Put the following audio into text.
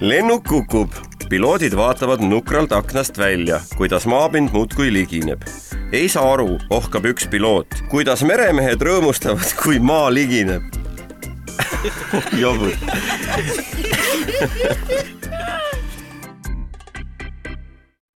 lennuk kukub, piloodid vaatavad nukralt aknast välja, kuidas maapind muudkui ligineb. ei saa aru, ohkab üks piloot, kuidas meremehed rõõmustavad, kui maa ligineb. Jobud